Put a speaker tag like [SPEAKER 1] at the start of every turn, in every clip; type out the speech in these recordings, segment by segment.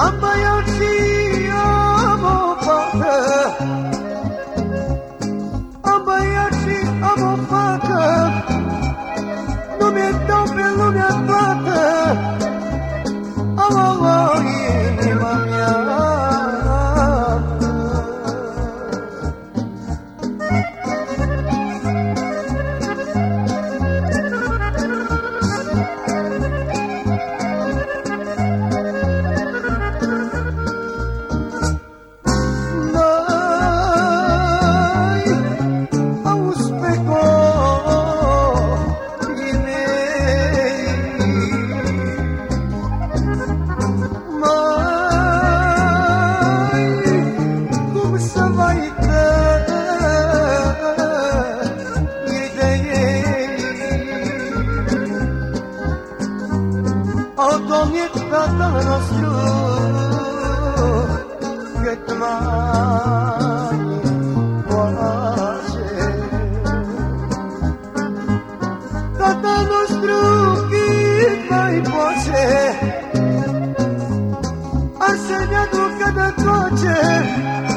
[SPEAKER 1] I'm obiectato nostro che domani cuace tata nostro che mai poce ha segnato cada coce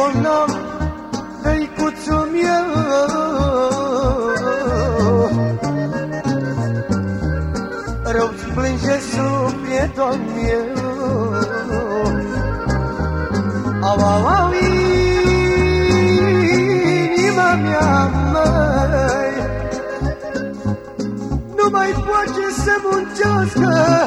[SPEAKER 1] bolnav tăicuțul meu Rău-ți plânge sufletul meu Au, au, au, inima mea, măi. Nu mai poate să muncească